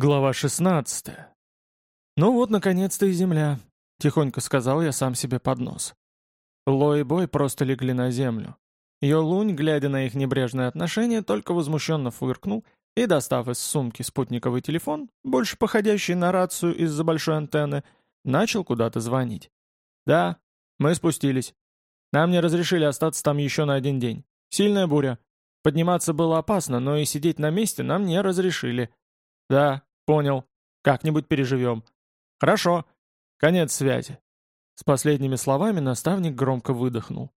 Глава 16. «Ну вот, наконец-то и земля», — тихонько сказал я сам себе под нос. Ло и Бой просто легли на землю. Йолунь, глядя на их небрежное отношение, только возмущенно фыркнул и, достав из сумки спутниковый телефон, больше походящий на рацию из-за большой антенны, начал куда-то звонить. «Да, мы спустились. Нам не разрешили остаться там еще на один день. Сильная буря. Подниматься было опасно, но и сидеть на месте нам не разрешили. Да, «Понял. Как-нибудь переживем». «Хорошо. Конец связи». С последними словами наставник громко выдохнул.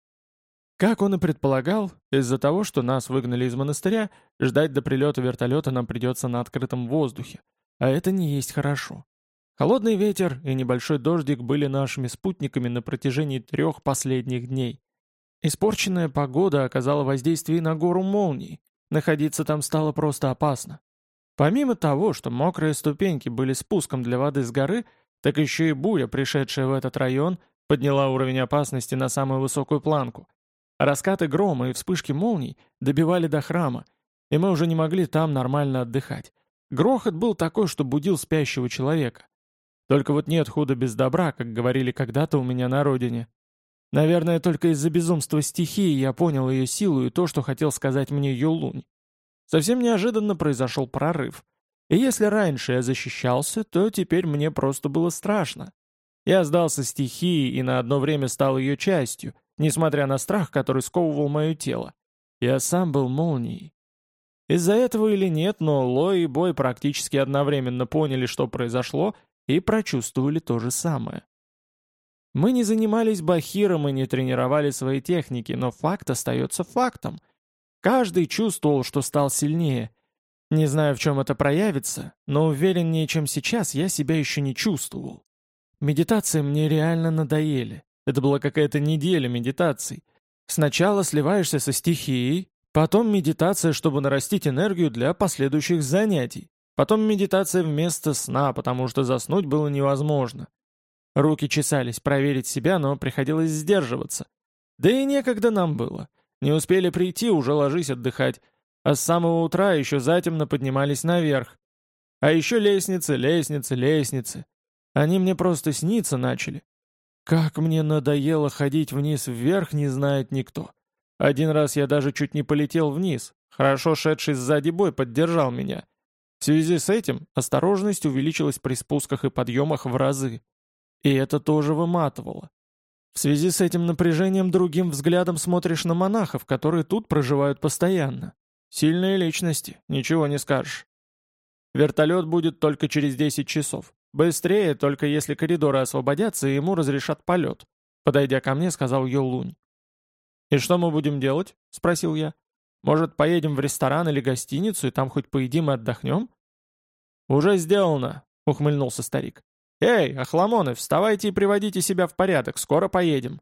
Как он и предполагал, из-за того, что нас выгнали из монастыря, ждать до прилета вертолета нам придется на открытом воздухе, а это не есть хорошо. Холодный ветер и небольшой дождик были нашими спутниками на протяжении трех последних дней. Испорченная погода оказала воздействие на гору молний, находиться там стало просто опасно. Помимо того, что мокрые ступеньки были спуском для воды с горы, так еще и буря, пришедшая в этот район, подняла уровень опасности на самую высокую планку. Раскаты грома и вспышки молний добивали до храма, и мы уже не могли там нормально отдыхать. Грохот был такой, что будил спящего человека. Только вот нет худа без добра, как говорили когда-то у меня на родине. Наверное, только из-за безумства стихии я понял ее силу и то, что хотел сказать мне Юлунь. Совсем неожиданно произошел прорыв. И если раньше я защищался, то теперь мне просто было страшно. Я сдался стихии и на одно время стал ее частью, несмотря на страх, который сковывал мое тело. Я сам был молнией. Из-за этого или нет, но Ло и Бой практически одновременно поняли, что произошло, и прочувствовали то же самое. Мы не занимались бахиром и не тренировали свои техники, но факт остается фактом — Каждый чувствовал, что стал сильнее. Не знаю, в чем это проявится, но увереннее, чем сейчас, я себя еще не чувствовал. Медитации мне реально надоели. Это была какая-то неделя медитаций. Сначала сливаешься со стихией, потом медитация, чтобы нарастить энергию для последующих занятий, потом медитация вместо сна, потому что заснуть было невозможно. Руки чесались проверить себя, но приходилось сдерживаться. Да и некогда нам было. Не успели прийти, уже ложись отдыхать. А с самого утра еще затемно поднимались наверх. А еще лестницы, лестницы, лестницы. Они мне просто сниться начали. Как мне надоело ходить вниз-вверх, не знает никто. Один раз я даже чуть не полетел вниз. Хорошо шедший сзади бой поддержал меня. В связи с этим осторожность увеличилась при спусках и подъемах в разы. И это тоже выматывало. В связи с этим напряжением другим взглядом смотришь на монахов, которые тут проживают постоянно. Сильные личности, ничего не скажешь. Вертолет будет только через 10 часов. Быстрее, только если коридоры освободятся и ему разрешат полет. Подойдя ко мне, сказал Йолунь. «И что мы будем делать?» — спросил я. «Может, поедем в ресторан или гостиницу, и там хоть поедим и отдохнем?» «Уже сделано», — ухмыльнулся старик. «Эй, охламоны, вставайте и приводите себя в порядок, скоро поедем».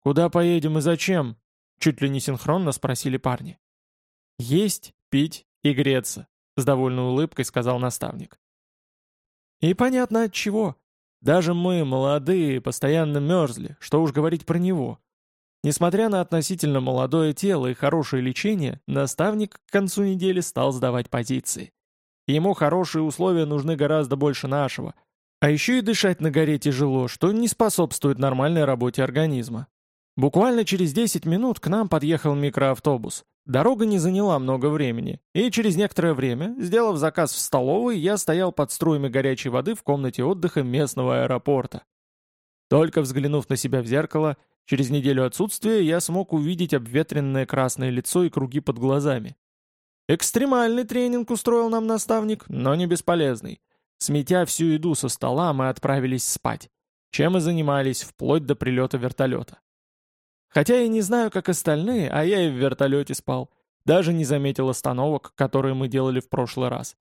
«Куда поедем и зачем?» — чуть ли не синхронно спросили парни. «Есть, пить и греться», — с довольной улыбкой сказал наставник. «И понятно от чего. Даже мы, молодые, постоянно мерзли, что уж говорить про него». Несмотря на относительно молодое тело и хорошее лечение, наставник к концу недели стал сдавать позиции. Ему хорошие условия нужны гораздо больше нашего, а еще и дышать на горе тяжело, что не способствует нормальной работе организма. Буквально через 10 минут к нам подъехал микроавтобус. Дорога не заняла много времени, и через некоторое время, сделав заказ в столовой, я стоял под струями горячей воды в комнате отдыха местного аэропорта. Только взглянув на себя в зеркало, через неделю отсутствия я смог увидеть обветренное красное лицо и круги под глазами. Экстремальный тренинг устроил нам наставник, но не бесполезный. Сметя всю еду со стола, мы отправились спать, чем и занимались вплоть до прилета вертолета. Хотя я не знаю, как остальные, а я и в вертолете спал. Даже не заметил остановок, которые мы делали в прошлый раз.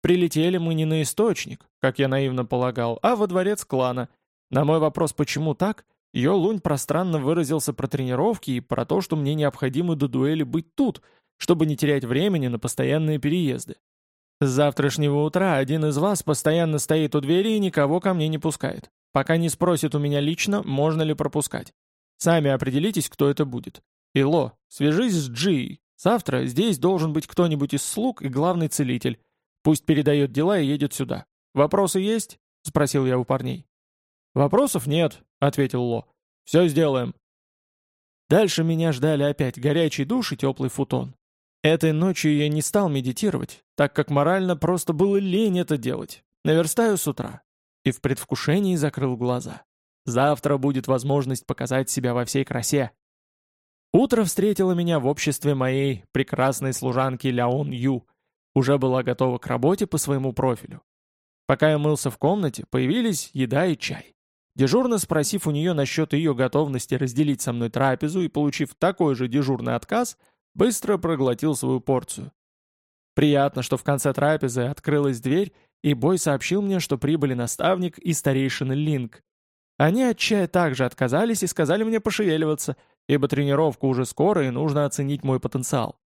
Прилетели мы не на источник, как я наивно полагал, а во дворец клана. На мой вопрос, почему так, Йо Лунь пространно выразился про тренировки и про то, что мне необходимо до дуэли быть тут, чтобы не терять времени на постоянные переезды. С завтрашнего утра один из вас постоянно стоит у двери и никого ко мне не пускает. Пока не спросит у меня лично, можно ли пропускать. Сами определитесь, кто это будет. Ило, свяжись с Джией. Завтра здесь должен быть кто-нибудь из слуг и главный целитель. Пусть передает дела и едет сюда. Вопросы есть?» — спросил я у парней. «Вопросов нет», — ответил Ло. «Все сделаем». Дальше меня ждали опять горячий душ и теплый футон. Этой ночью я не стал медитировать, так как морально просто было лень это делать. Наверстаю с утра. И в предвкушении закрыл глаза. Завтра будет возможность показать себя во всей красе. Утро встретило меня в обществе моей прекрасной служанки Ляон Ю. Уже была готова к работе по своему профилю. Пока я мылся в комнате, появились еда и чай. Дежурно спросив у нее насчет ее готовности разделить со мной трапезу и получив такой же дежурный отказ, быстро проглотил свою порцию. Приятно, что в конце трапезы открылась дверь, и Бой сообщил мне, что прибыли наставник и старейшина Линк. Они от чая также отказались и сказали мне пошевеливаться, ибо тренировка уже скоро и нужно оценить мой потенциал.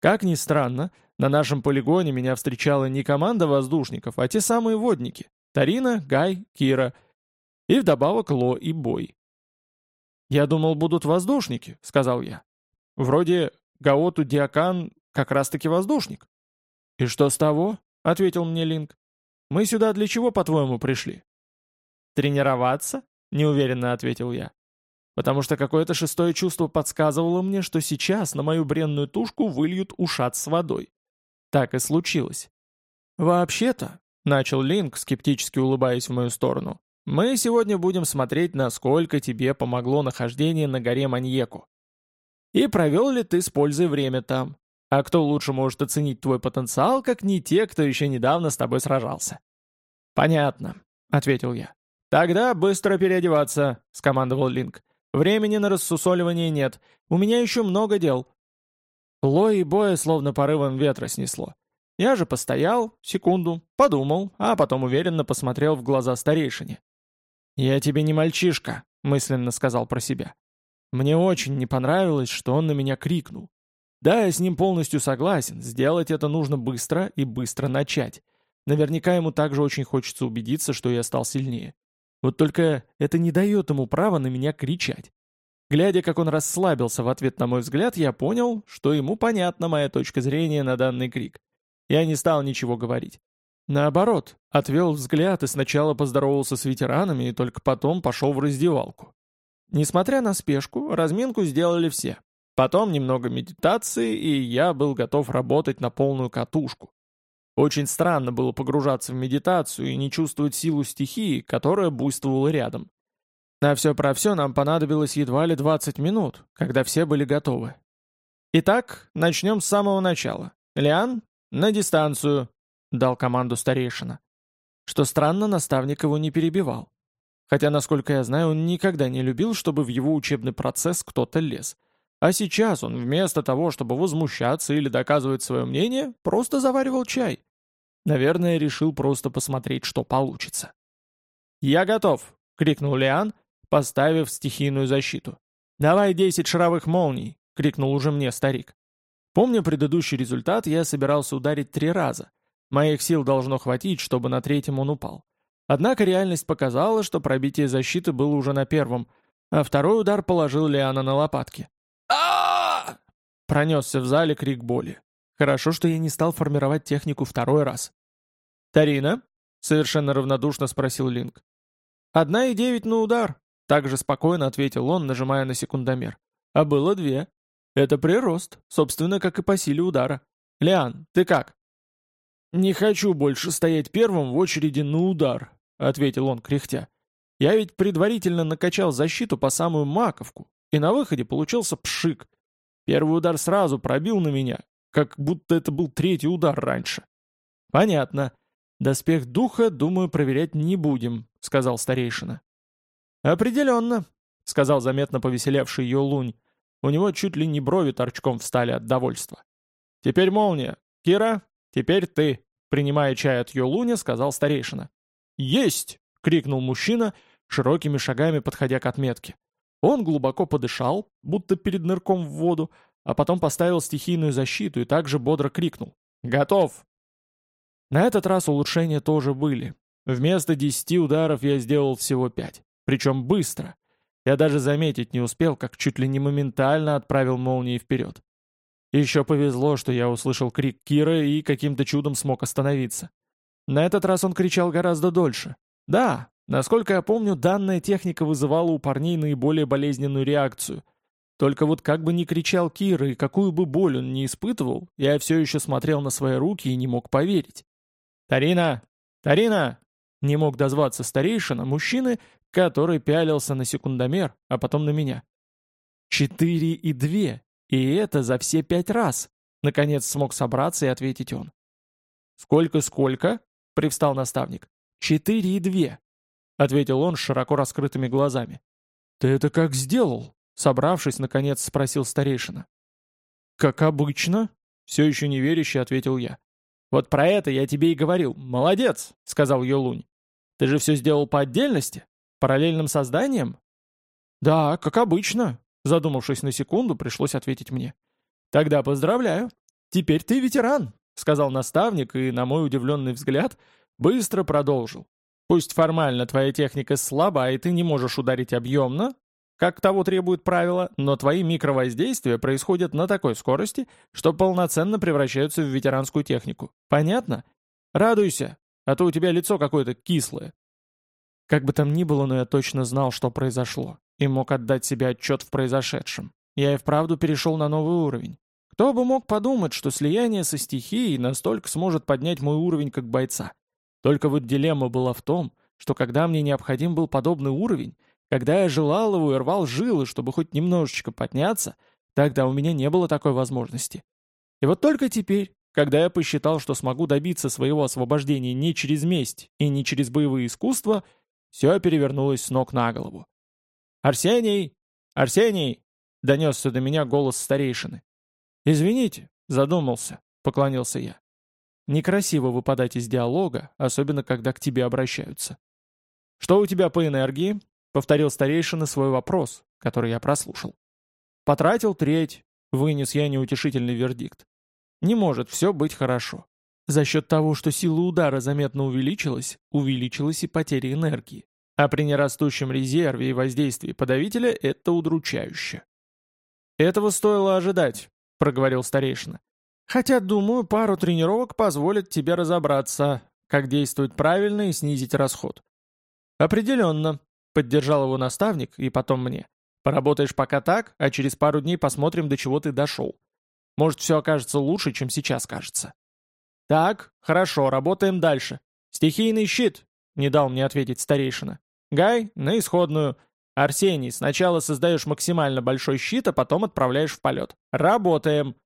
Как ни странно, на нашем полигоне меня встречала не команда воздушников, а те самые водники — Тарина, Гай, Кира — и вдобавок Ло и Бой. «Я думал, будут воздушники», — сказал я. «Вроде Гаоту Диакан как раз-таки воздушник». «И что с того?» — ответил мне Линк. «Мы сюда для чего, по-твоему, пришли?» «Тренироваться?» — неуверенно ответил я. Потому что какое-то шестое чувство подсказывало мне, что сейчас на мою бренную тушку выльют ушат с водой. Так и случилось. «Вообще-то», — начал Линк, скептически улыбаясь в мою сторону, мы сегодня будем смотреть, насколько тебе помогло нахождение на горе Маньеку. И провел ли ты с пользой время там. А кто лучше может оценить твой потенциал, как не те, кто еще недавно с тобой сражался? «Понятно», — ответил я. «Тогда быстро переодеваться», — скомандовал Линк. «Времени на рассусоливание нет. У меня еще много дел». Лой и боя словно порывом ветра снесло. Я же постоял, секунду, подумал, а потом уверенно посмотрел в глаза старейшине. «Я тебе не мальчишка», — мысленно сказал про себя. Мне очень не понравилось, что он на меня крикнул. Да, я с ним полностью согласен, сделать это нужно быстро и быстро начать. Наверняка ему также очень хочется убедиться, что я стал сильнее. Вот только это не дает ему права на меня кричать. Глядя, как он расслабился в ответ на мой взгляд, я понял, что ему понятна моя точка зрения на данный крик. Я не стал ничего говорить. Наоборот, отвел взгляд и сначала поздоровался с ветеранами и только потом пошел в раздевалку. Несмотря на спешку, разминку сделали все. Потом немного медитации, и я был готов работать на полную катушку. Очень странно было погружаться в медитацию и не чувствовать силу стихии, которая буйствовала рядом. На все про все нам понадобилось едва ли 20 минут, когда все были готовы. Итак, начнем с самого начала. Лиан, на дистанцию, дал команду старейшина. Что странно, наставник его не перебивал. Хотя, насколько я знаю, он никогда не любил, чтобы в его учебный процесс кто-то лез. А сейчас он вместо того, чтобы возмущаться или доказывать свое мнение, просто заваривал чай. Наверное, решил просто посмотреть, что получится. «Я готов!» — крикнул Лиан, поставив стихийную защиту. «Давай десять шаровых молний!» — крикнул уже мне старик. Помня предыдущий результат, я собирался ударить три раза — Моих сил должно хватить, чтобы на третьем он упал. Однако реальность показала, что пробитие защиты было уже на первом, а второй удар положил Лиана на лопатки. Пронесся в зале крик боли. Хорошо, что я не стал формировать технику второй раз. «Тарина?» — совершенно равнодушно спросил Линк. «Одна и девять на удар», — также спокойно ответил он, нажимая на секундомер. «А было две. Это прирост, собственно, как и по силе удара. Лиан, ты как?» «Не хочу больше стоять первым в очереди на удар», — ответил он, кряхтя. «Я ведь предварительно накачал защиту по самую маковку, и на выходе получился пшик. Первый удар сразу пробил на меня, как будто это был третий удар раньше». «Понятно. Доспех духа, думаю, проверять не будем», — сказал старейшина. «Определенно», — сказал заметно повеселевший Йолунь. У него чуть ли не брови торчком встали от довольства. «Теперь молния. Кира, «Теперь ты», — принимая чай от Йолуня, сказал старейшина. «Есть!» — крикнул мужчина, широкими шагами подходя к отметке. Он глубоко подышал, будто перед нырком в воду, а потом поставил стихийную защиту и также бодро крикнул. «Готов!» На этот раз улучшения тоже были. Вместо десяти ударов я сделал всего пять. Причем быстро. Я даже заметить не успел, как чуть ли не моментально отправил молнии вперед. Еще повезло, что я услышал крик Кира и каким-то чудом смог остановиться. На этот раз он кричал гораздо дольше. Да, насколько я помню, данная техника вызывала у парней наиболее болезненную реакцию. Только вот как бы ни кричал Кир и какую бы боль он ни испытывал, я все еще смотрел на свои руки и не мог поверить. «Тарина! Тарина!» Не мог дозваться старейшина, мужчины, который пялился на секундомер, а потом на меня. «Четыре и две, и это за все пять раз!» Наконец смог собраться и ответить он. «Сколько-сколько?» — привстал наставник. «Четыре и две», — ответил он с широко раскрытыми глазами. «Ты это как сделал?» — собравшись, наконец спросил старейшина. «Как обычно», — все еще неверяще ответил я. «Вот про это я тебе и говорил. Молодец», — сказал Йолунь. «Ты же все сделал по отдельности? Параллельным созданием?» «Да, как обычно», — задумавшись на секунду, пришлось ответить мне. «Тогда поздравляю. Теперь ты ветеран», — сказал наставник и, на мой удивленный взгляд, быстро продолжил. «Пусть формально твоя техника слаба, и ты не можешь ударить объемно, как того требует правило, но твои микровоздействия происходят на такой скорости, что полноценно превращаются в ветеранскую технику. Понятно? Радуйся, а то у тебя лицо какое-то кислое. Как бы там ни было, но я точно знал, что произошло, и мог отдать себе отчет в произошедшем. Я и вправду перешел на новый уровень. Кто бы мог подумать, что слияние со стихией настолько сможет поднять мой уровень как бойца. Только вот дилемма была в том, что когда мне необходим был подобный уровень, когда я желал его и рвал жилы, чтобы хоть немножечко подняться, тогда у меня не было такой возможности. И вот только теперь, когда я посчитал, что смогу добиться своего освобождения не через месть и не через боевые искусства, все перевернулось с ног на голову. «Арсений! Арсений!» — донесся до меня голос старейшины. «Извините», — задумался, — поклонился я. «Некрасиво выпадать из диалога, особенно когда к тебе обращаются». «Что у тебя по энергии?» Повторил старейшина свой вопрос, который я прослушал. Потратил треть, вынес я неутешительный вердикт. Не может все быть хорошо. За счет того, что сила удара заметно увеличилась, увеличилась и потеря энергии. А при нерастущем резерве и воздействии подавителя это удручающе. «Этого стоило ожидать», — проговорил старейшина. «Хотя, думаю, пару тренировок позволит тебе разобраться, как действовать правильно и снизить расход». «Определенно», Поддержал его наставник и потом мне. Поработаешь пока так, а через пару дней посмотрим, до чего ты дошел. Может, все окажется лучше, чем сейчас кажется. Так, хорошо, работаем дальше. Стихийный щит, не дал мне ответить старейшина. Гай, на исходную. Арсений, сначала создаешь максимально большой щит, а потом отправляешь в полет. Работаем.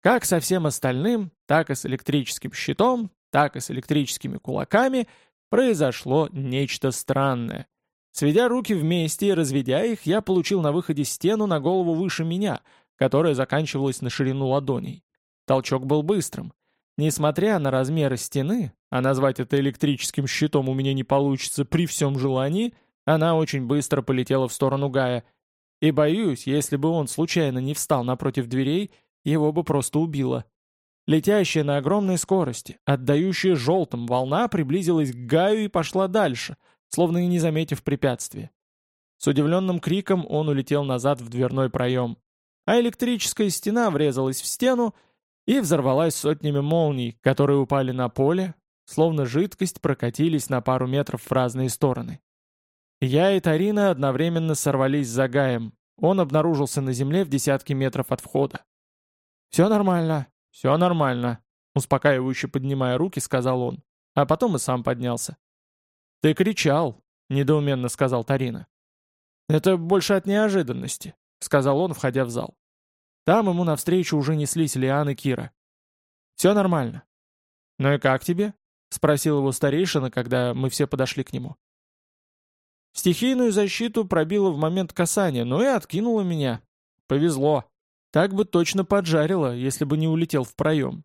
Как со всем остальным, так и с электрическим щитом, так и с электрическими кулаками произошло нечто странное. Сведя руки вместе и разведя их, я получил на выходе стену на голову выше меня, которая заканчивалась на ширину ладоней. Толчок был быстрым. Несмотря на размеры стены, а назвать это электрическим щитом у меня не получится при всем желании, она очень быстро полетела в сторону Гая. И боюсь, если бы он случайно не встал напротив дверей, его бы просто убило. Летящая на огромной скорости, отдающая желтым волна приблизилась к Гаю и пошла дальше — словно и не заметив препятствия. С удивленным криком он улетел назад в дверной проем, а электрическая стена врезалась в стену и взорвалась сотнями молний, которые упали на поле, словно жидкость прокатились на пару метров в разные стороны. Я и Тарина одновременно сорвались за Гаем. Он обнаружился на земле в десятке метров от входа. «Все нормально, все нормально», — успокаивающе поднимая руки, сказал он, а потом и сам поднялся. «Ты кричал», — недоуменно сказал Тарина. «Это больше от неожиданности», — сказал он, входя в зал. Там ему навстречу уже неслись Лиан и Кира. «Все нормально». «Ну и как тебе?» — спросил его старейшина, когда мы все подошли к нему. Стихийную защиту пробило в момент касания, но и откинуло меня. Повезло. Так бы точно поджарило, если бы не улетел в проем.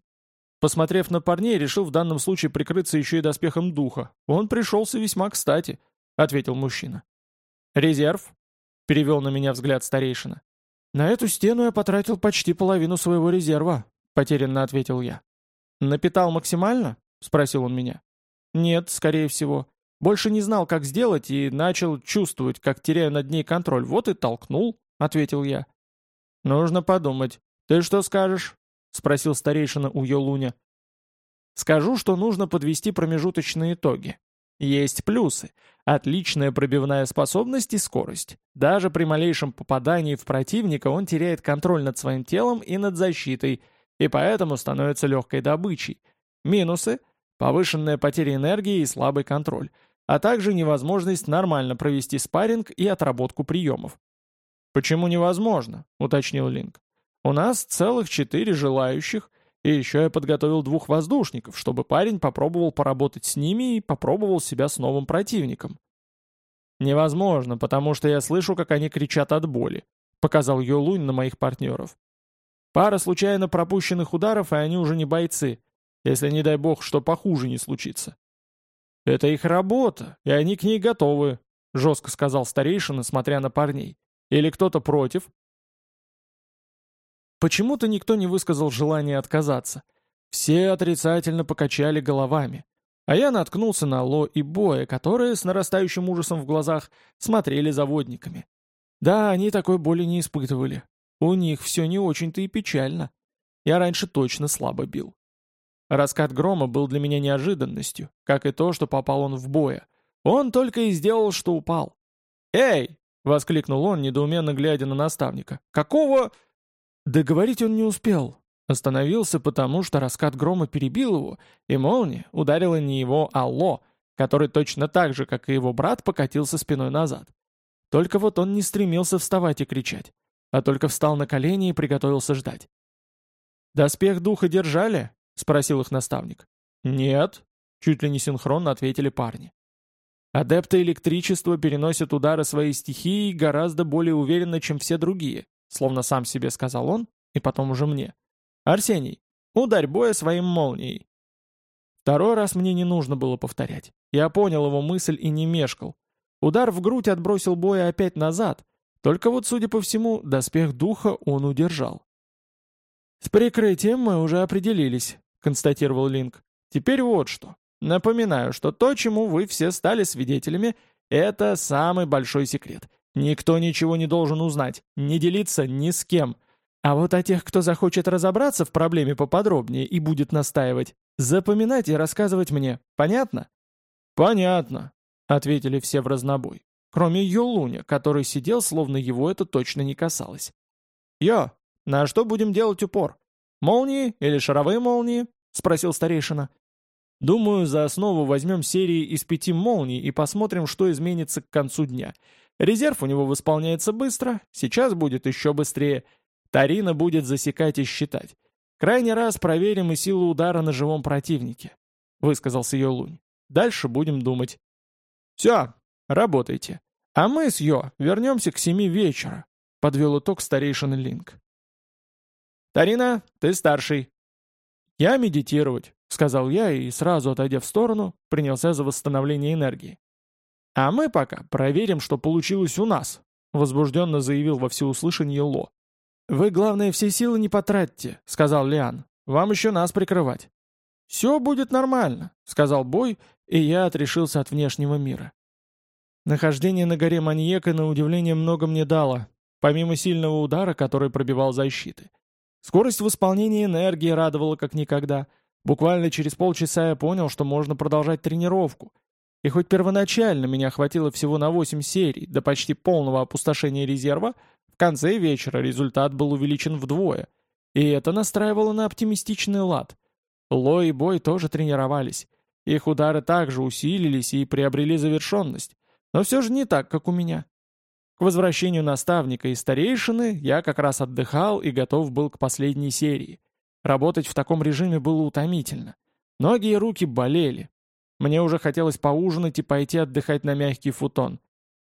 Посмотрев на парней, решил в данном случае прикрыться еще и доспехом духа. Он пришелся весьма кстати, — ответил мужчина. «Резерв?» — перевел на меня взгляд старейшина. «На эту стену я потратил почти половину своего резерва», — потерянно ответил я. «Напитал максимально?» — спросил он меня. «Нет, скорее всего. Больше не знал, как сделать, и начал чувствовать, как теряю над ней контроль. Вот и толкнул», — ответил я. «Нужно подумать. ты что скажешь?» — спросил старейшина у Йолуня. «Скажу, что нужно подвести промежуточные итоги. Есть плюсы. Отличная пробивная способность и скорость. Даже при малейшем попадании в противника он теряет контроль над своим телом и над защитой, и поэтому становится легкой добычей. Минусы – повышенная потеря энергии и слабый контроль, а также невозможность нормально провести спарринг и отработку приемов. «Почему невозможно?» – уточнил Линк. «У нас целых четыре желающих – и еще я подготовил двух воздушников, чтобы парень попробовал поработать с ними и попробовал себя с новым противником. «Невозможно, потому что я слышу, как они кричат от боли», — показал Йолунь на моих партнеров. «Пара случайно пропущенных ударов, и они уже не бойцы, если, не дай бог, что похуже не случится». «Это их работа, и они к ней готовы», — жестко сказал старейшина, смотря на парней. «Или кто-то против?» Почему-то никто не высказал желания отказаться. Все отрицательно покачали головами. А я наткнулся на Ло и Боя, которые с нарастающим ужасом в глазах смотрели за водниками. Да, они такой боли не испытывали. У них все не очень-то и печально. Я раньше точно слабо бил. Раскат грома был для меня неожиданностью, как и то, что попал он в боя. Он только и сделал, что упал. «Эй!» — воскликнул он, недоуменно глядя на наставника. «Какого...» Договорить он не успел. Остановился потому, что раскат грома перебил его, и молния ударила не его, а Ло, который точно так же, как и его брат, покатился спиной назад. Только вот он не стремился вставать и кричать, а только встал на колени и приготовился ждать. «Доспех духа держали?» — спросил их наставник. «Нет», — чуть ли не синхронно ответили парни. Адепты электричества переносят удары своей стихии гораздо более уверенно, чем все другие, словно сам себе сказал он, и потом уже мне. «Арсений, ударь боя своим молнией». Второй раз мне не нужно было повторять. Я понял его мысль и не мешкал. Удар в грудь отбросил боя опять назад, только вот, судя по всему, доспех духа он удержал. «С прикрытием мы уже определились», — констатировал Линк. «Теперь вот что. Напоминаю, что то, чему вы все стали свидетелями, это самый большой секрет. Никто ничего не должен узнать, не делиться ни с кем. А вот о тех, кто захочет разобраться в проблеме поподробнее и будет настаивать, запоминать и рассказывать мне. Понятно? Понятно, ответили все в разнобой. Кроме Йолуня, который сидел, словно его это точно не касалось. «Йо, на что будем делать упор? Молнии или шаровые молнии?» — спросил старейшина. «Думаю, за основу возьмем серии из пяти молний и посмотрим, что изменится к концу дня. Резерв у него восполняется быстро, сейчас будет еще быстрее. Тарина будет засекать и считать. Крайний раз проверим и силу удара на живом противнике», — высказался Йолунь. «Дальше будем думать». «Все, работайте. А мы с Йо вернемся к семи вечера», — подвел итог старейшина Линк. «Тарина, ты старший». «Я медитировать», — сказал я и, сразу отойдя в сторону, принялся за восстановление энергии. «А мы пока проверим, что получилось у нас», — возбужденно заявил во всеуслышание Ло. «Вы, главное, все силы не потратьте», — сказал Лиан. «Вам еще нас прикрывать». «Все будет нормально», — сказал Бой, и я отрешился от внешнего мира. Нахождение на горе Маньека на удивление много мне дало, помимо сильного удара, который пробивал защиты. Скорость восполнения энергии радовала как никогда. Буквально через полчаса я понял, что можно продолжать тренировку — и хоть первоначально меня хватило всего на 8 серий до почти полного опустошения резерва, в конце вечера результат был увеличен вдвое. И это настраивало на оптимистичный лад. Ло и Бой тоже тренировались. Их удары также усилились и приобрели завершенность. Но все же не так, как у меня. К возвращению наставника и старейшины я как раз отдыхал и готов был к последней серии. Работать в таком режиме было утомительно. Ноги и руки болели, мне уже хотелось поужинать и пойти отдыхать на мягкий футон.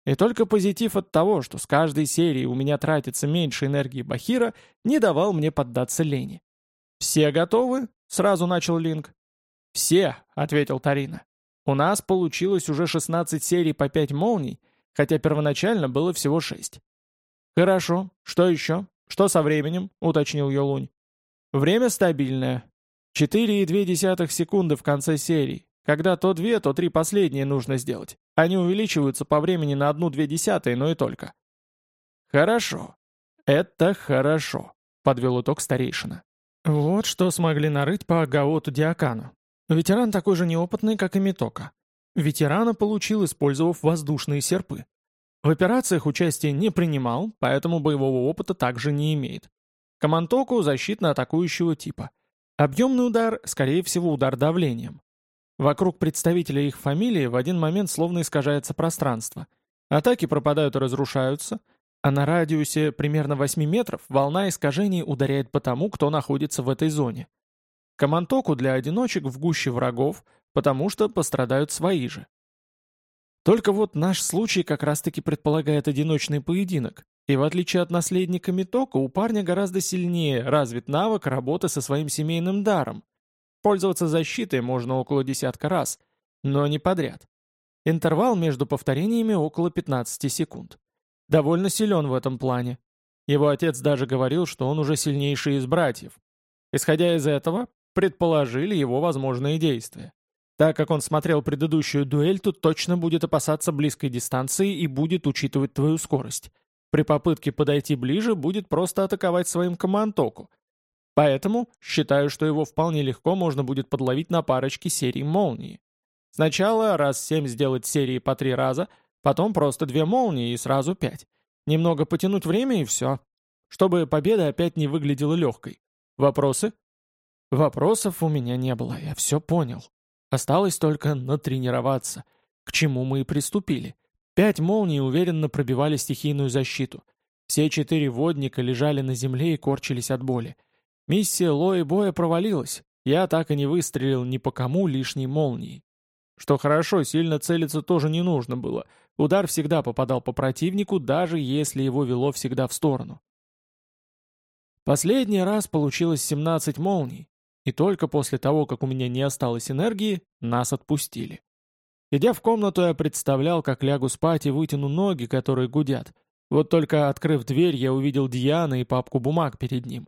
И только позитив от того, что с каждой серии у меня тратится меньше энергии Бахира, не давал мне поддаться лени. «Все готовы?» — сразу начал Линк. «Все», — ответил Тарина. «У нас получилось уже 16 серий по 5 молний, хотя первоначально было всего 6». «Хорошо. Что еще? Что со временем?» — уточнил Йолунь. «Время стабильное. 4,2 секунды в конце серии. Когда то две, то три последние нужно сделать. Они увеличиваются по времени на одну-две десятые, но и только. Хорошо. Это хорошо. подвел итог старейшина. Вот что смогли нарыть по Гаоту Диакану. Ветеран такой же неопытный, как и Митока. Ветерана получил, использовав воздушные серпы. В операциях участия не принимал, поэтому боевого опыта также не имеет. Камантоку защитно-атакующего типа. Объемный удар, скорее всего, удар давлением. Вокруг представителя их фамилии в один момент словно искажается пространство. Атаки пропадают и разрушаются, а на радиусе примерно 8 метров волна искажений ударяет по тому, кто находится в этой зоне. Камантоку для одиночек в гуще врагов, потому что пострадают свои же. Только вот наш случай как раз-таки предполагает одиночный поединок, и в отличие от наследника Митока, у парня гораздо сильнее развит навык работы со своим семейным даром. Пользоваться защитой можно около десятка раз, но не подряд. Интервал между повторениями около 15 секунд. Довольно силен в этом плане. Его отец даже говорил, что он уже сильнейший из братьев. Исходя из этого, предположили его возможные действия. Так как он смотрел предыдущую дуэль, то точно будет опасаться близкой дистанции и будет учитывать твою скорость. При попытке подойти ближе будет просто атаковать своим командоку. Поэтому считаю, что его вполне легко можно будет подловить на парочке серий молнии. Сначала раз семь сделать серии по три раза, потом просто две молнии и сразу пять. Немного потянуть время и все. Чтобы победа опять не выглядела легкой. Вопросы? Вопросов у меня не было, я все понял. Осталось только натренироваться, к чему мы и приступили. Пять молний уверенно пробивали стихийную защиту. Все четыре водника лежали на земле и корчились от боли. Миссия Лои Боя провалилась. Я так и не выстрелил ни по кому лишней молнией. Что хорошо, сильно целиться тоже не нужно было. Удар всегда попадал по противнику, даже если его вело всегда в сторону. Последний раз получилось 17 молний, и только после того, как у меня не осталось энергии, нас отпустили. Идя в комнату, я представлял, как лягу спать и вытяну ноги, которые гудят. Вот только открыв дверь, я увидел Диана и папку бумаг перед ним.